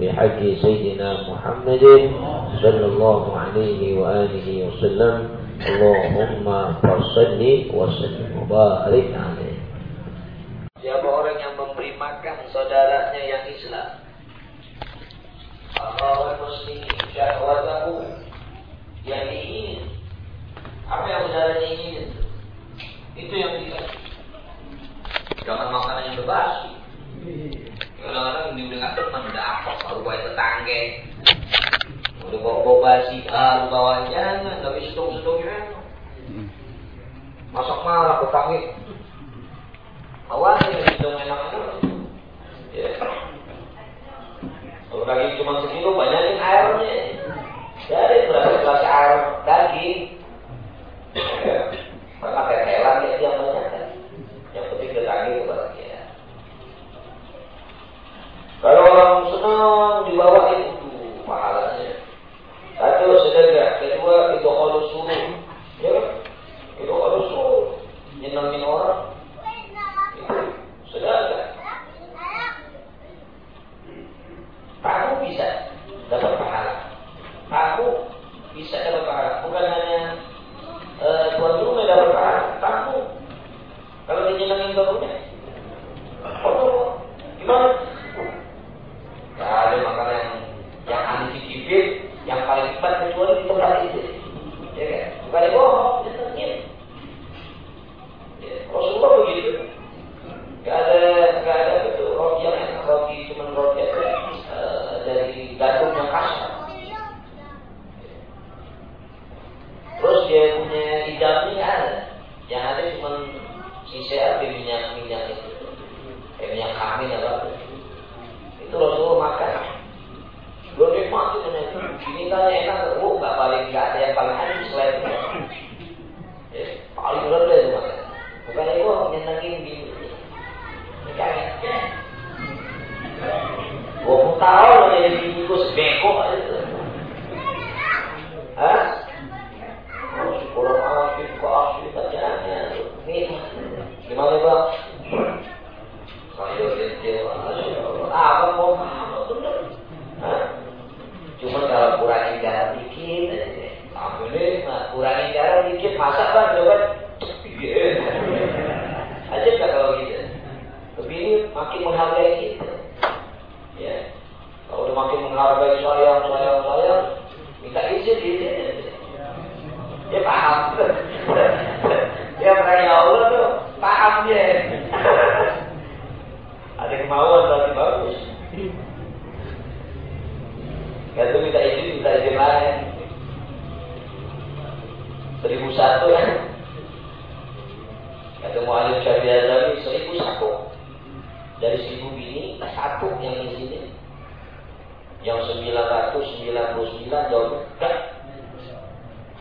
بحق سيدنا محمد صلى الله عليه وآله وسلم اللهم فصل وسلم وبارك عليه Siapa orang yang memberi makan saudaranya yang Islam Allah muslim syahwatahu yang diingin apa yang saudaranya ingin itu itu yang dia jangan makanan yang berbasi Tetangga udah bawa bawa basi. Ah bawa jangan tapi setung-setung ya. Masak marah tetangga awas ya hidung enak. Ya. Kalau daging cuma segitu banyakin airnya. Jadi berapa gelas air daging? Ya. maka tetelan ya dia banyak. Yang penting daging kebahagiaan kalau orang senang dibawain itu pahalanya. Satu sedekah kedua itu kalau suruh. Ya itu kalau suruh. Nyenengin orang 哎，你这是外国？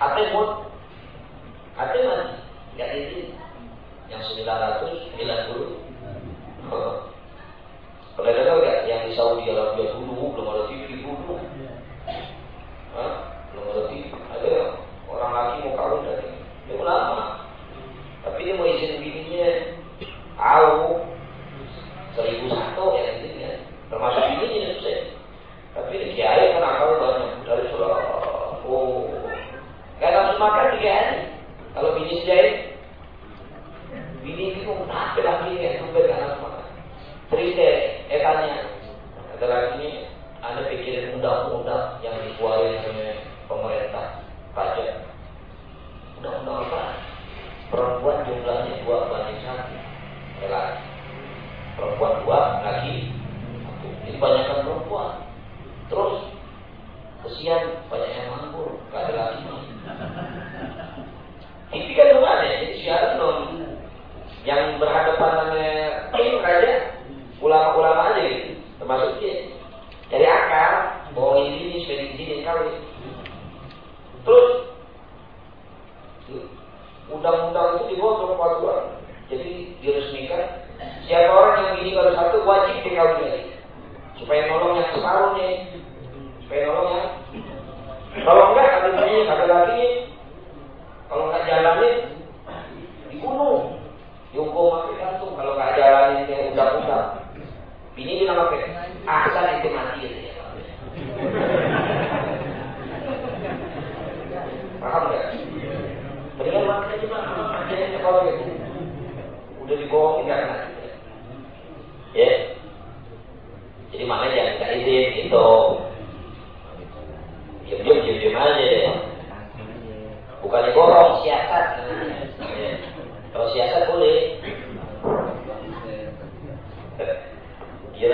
Hati mut hati mati enggak izin. Yang 990 oh. pernah dengar enggak yang di Saudi Arabia dulu belum ada TV yang berhadapan dengan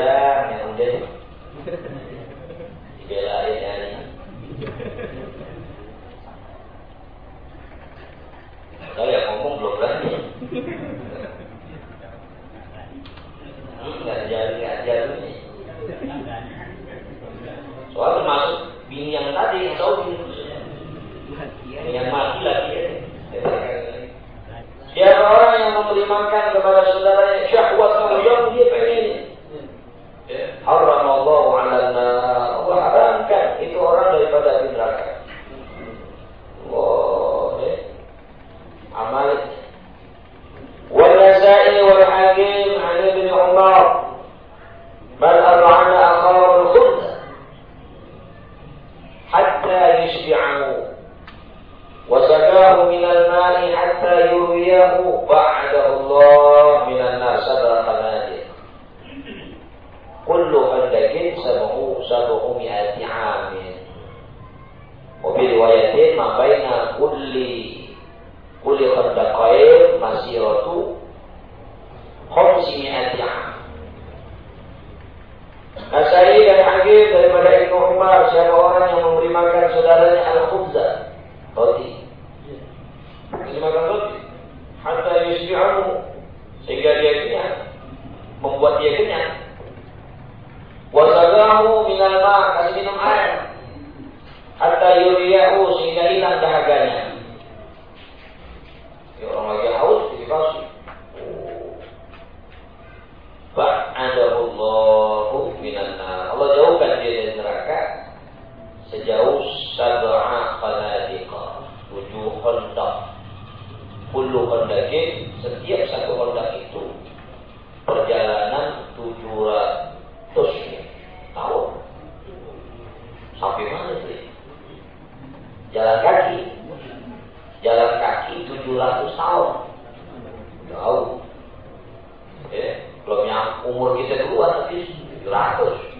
hujan ya hujan dibelain ya ma baina kulli kulli khardaqain Masirat. 700 tahun jauh. Ya, belum yang umur gitu ya, kita dulu tapi 700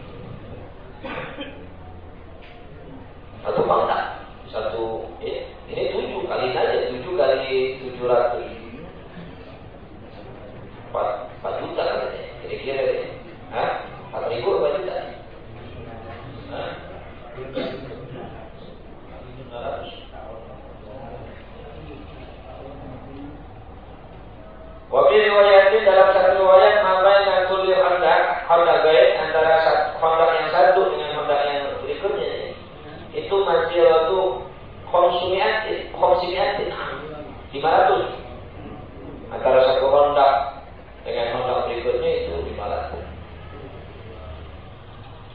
atau bangsa komisi nanti lima ratus. Antara satu Honda dengan Honda berikutnya itu lima ratus.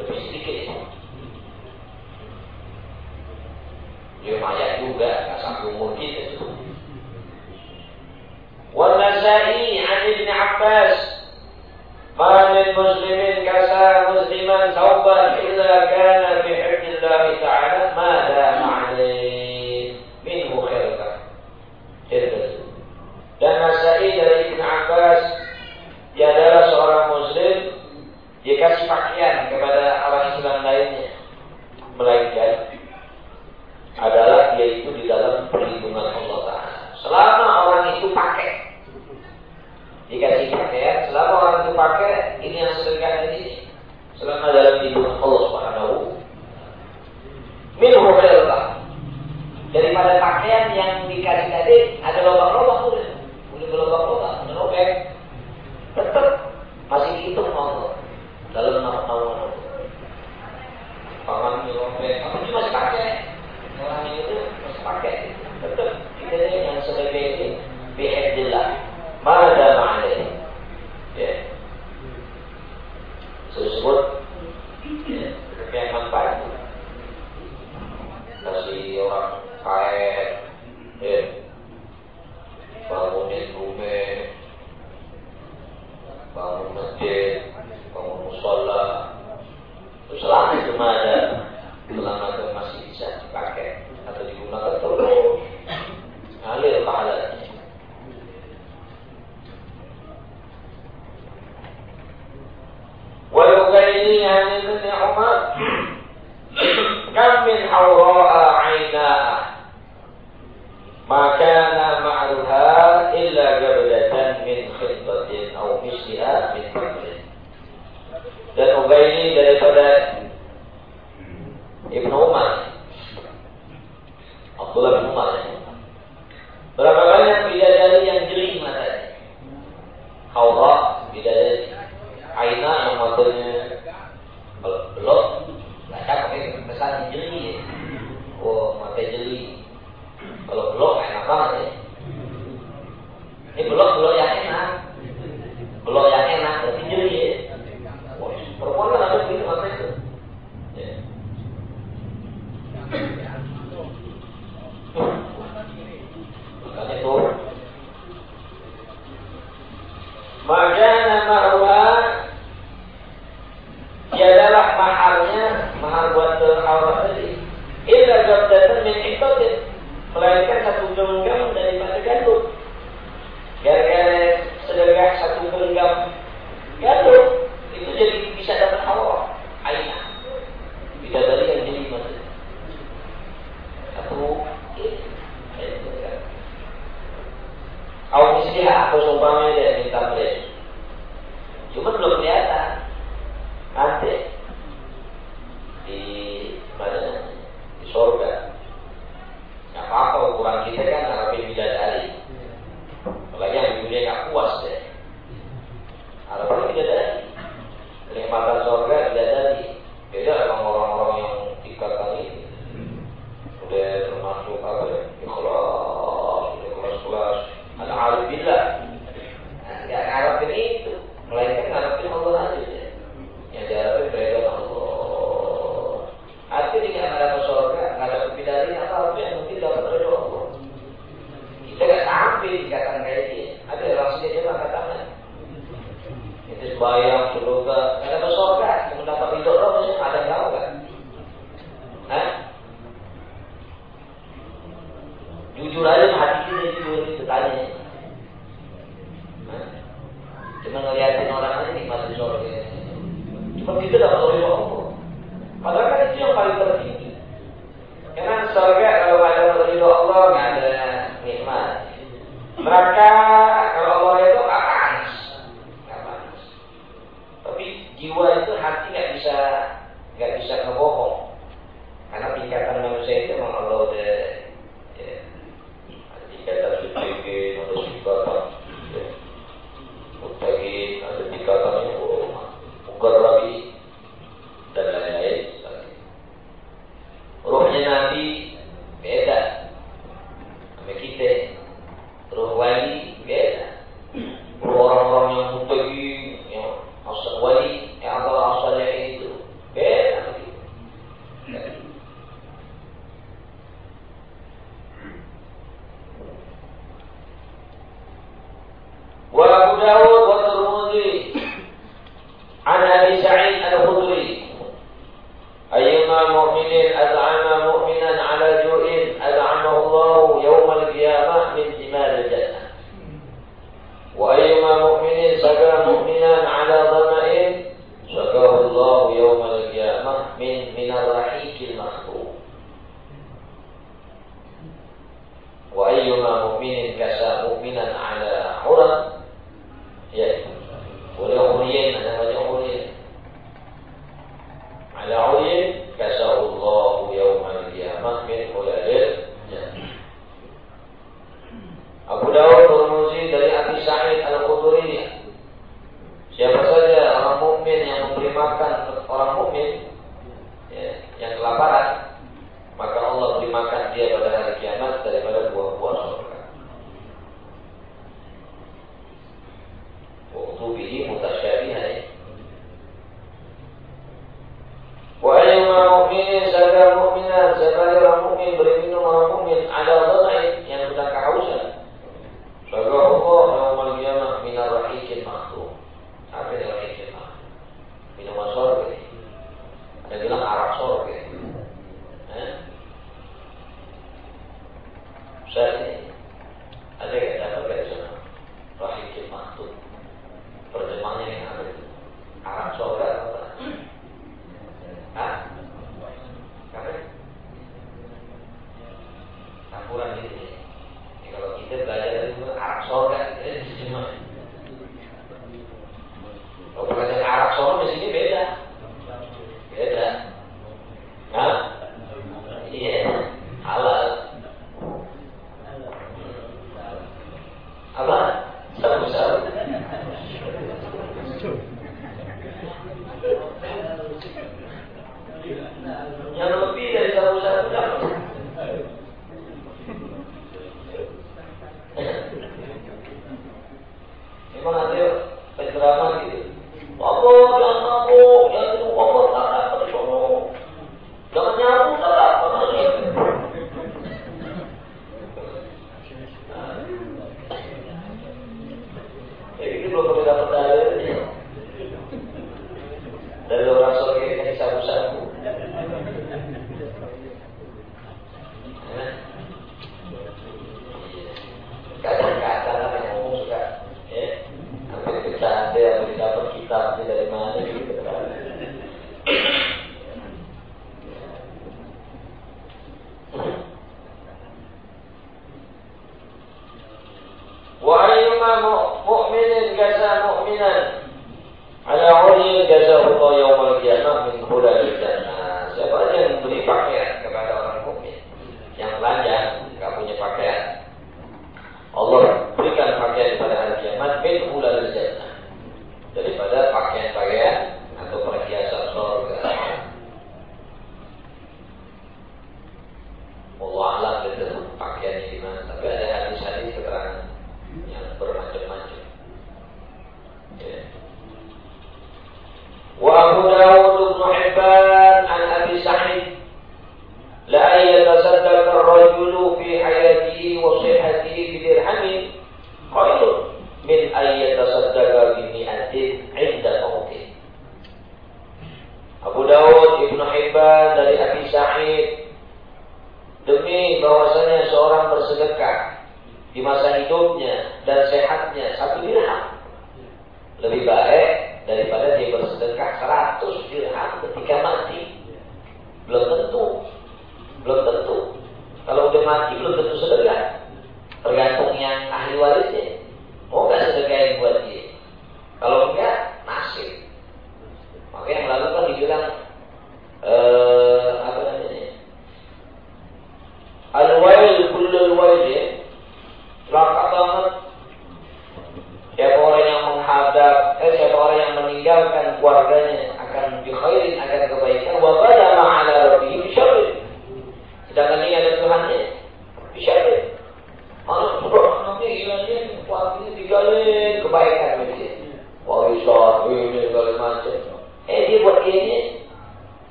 Lebih sedikit. Lebih banyak juga. Tak sanggup mungkin itu. Wanasai Ani bin Abbas, para muslimin kasa musliman sahabat. again, month by itu hati nggak bisa nggak bisa ngebohong. Karena tingkatan manusia itu memang Allah udah أيها مؤمن كسى مؤمنا على عرى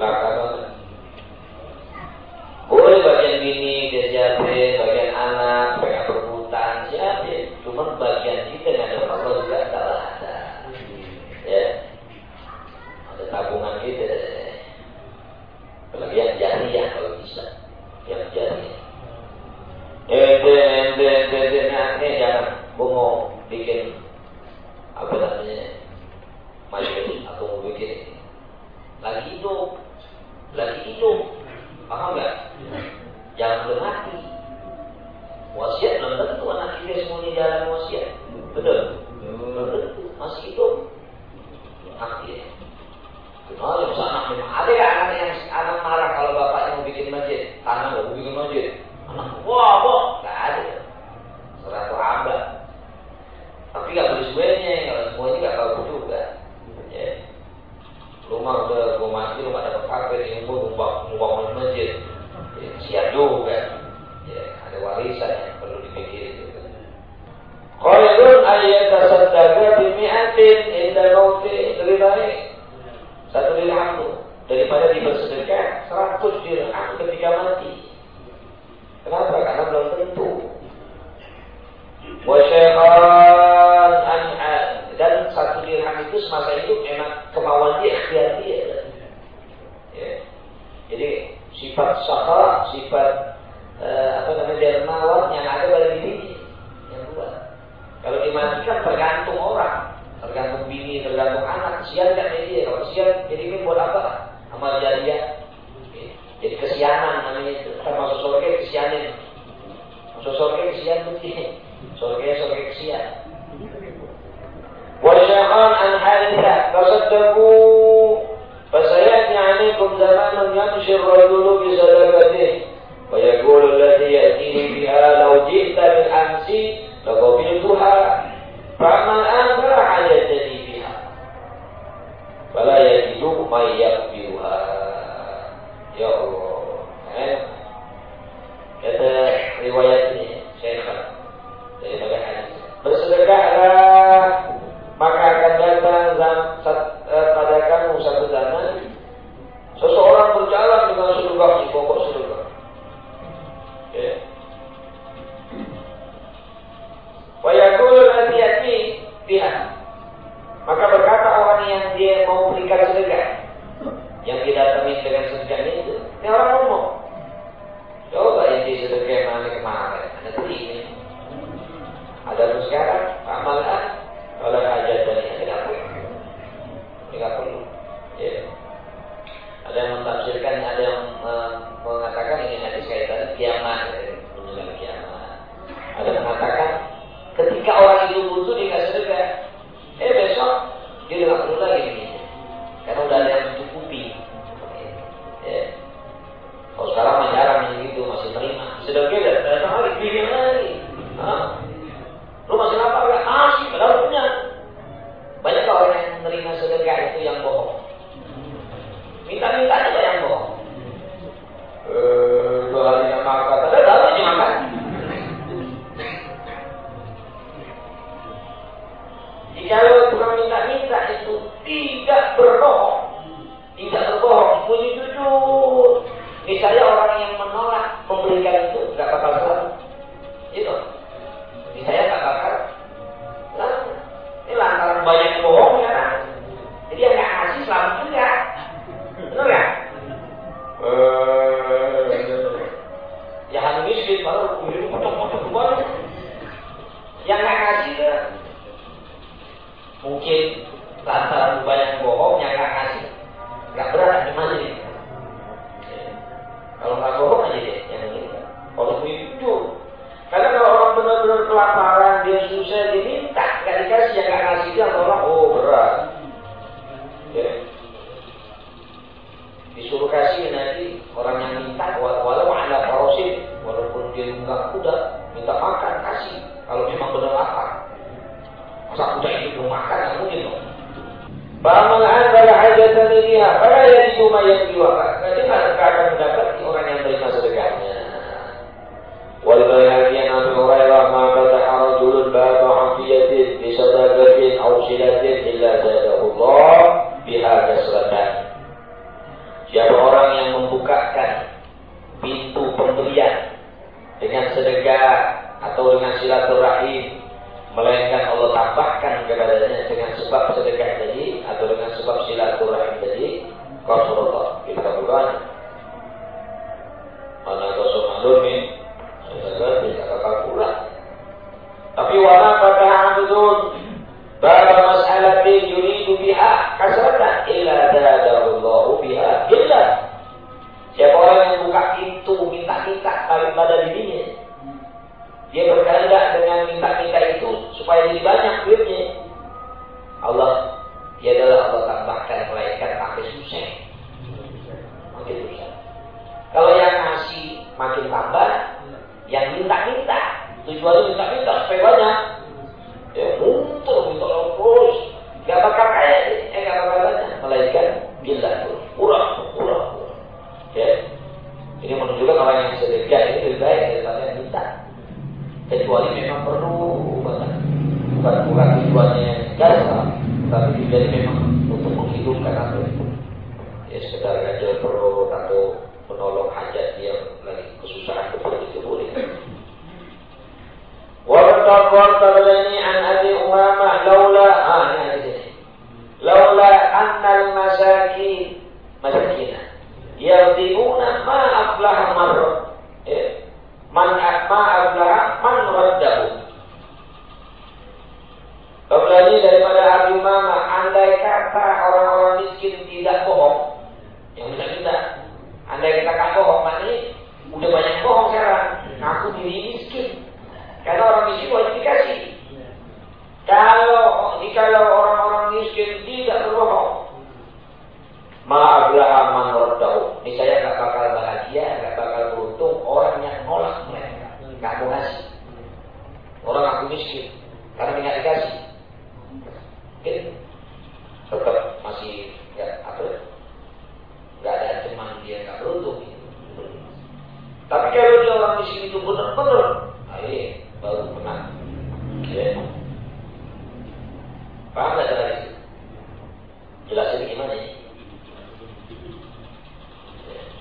la kalau nggak bohong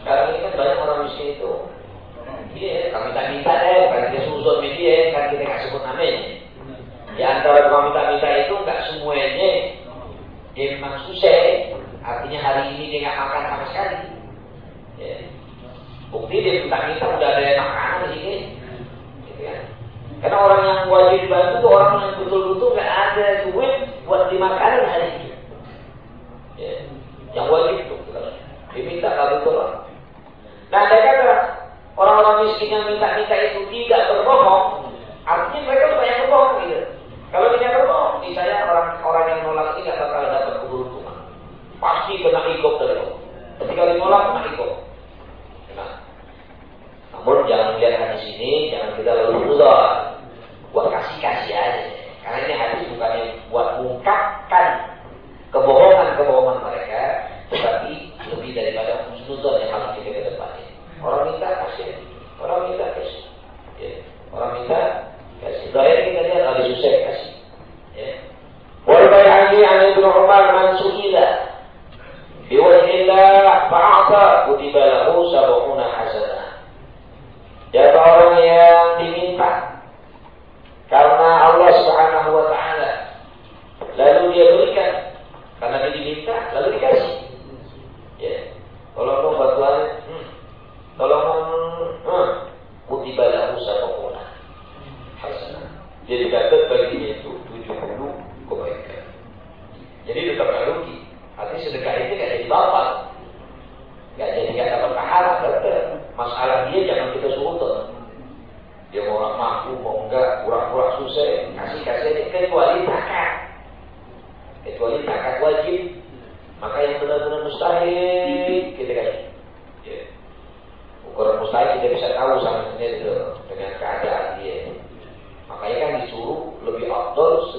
sekarang ini kan banyak orang miskin hmm. itu dia kami tak minta deh bukan kita susun media kan kita nggak sebut namanya di antara kami minta minta itu nggak semuanya dia memang susah artinya hari ini dia nggak makan sama sekali. Ya. bukti dia minta minta udah ada yang makan di sini. Gitu ya. karena orang yang wajib dibantu itu orang yang betul-betul nggak ada duit buat dimakan hari ini. Ya. yang wajib itu diminta kalau itu Andai kata orang-orang miskin yang minta-minta itu tidak berbohong, artinya mereka banyak berbohong gitu. Kalau tidak berbohong, saya orang-orang yang nolak ini nggak bakal dapat keberuntungan. Pasti kena ikut dari Allah. Ketika ditolak, kena ikut. Nah. Namun jangan lihat di sini jangan kita lalu mudah. Buat kasih-kasih aja. Karena ini hadis bukan buat mengungkap close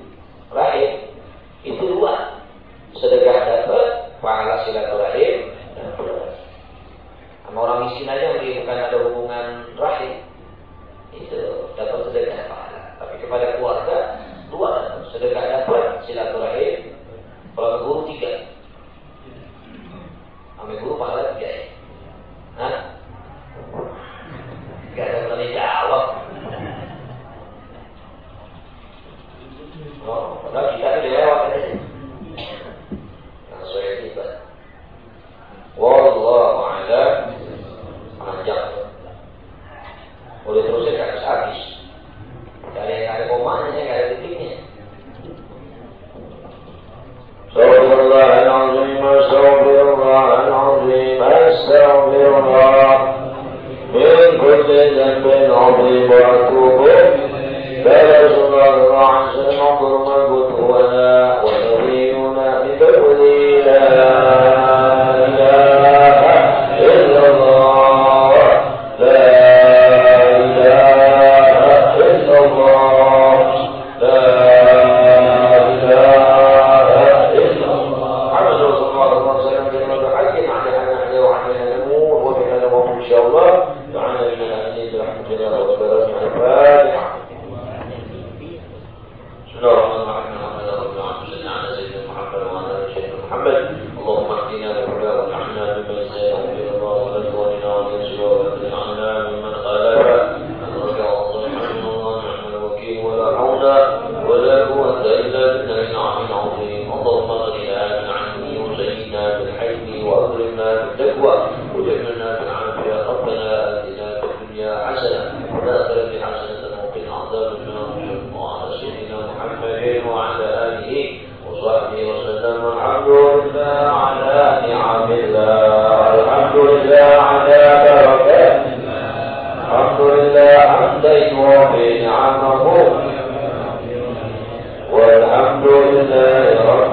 حمديت وحين عمه والحمد لله رب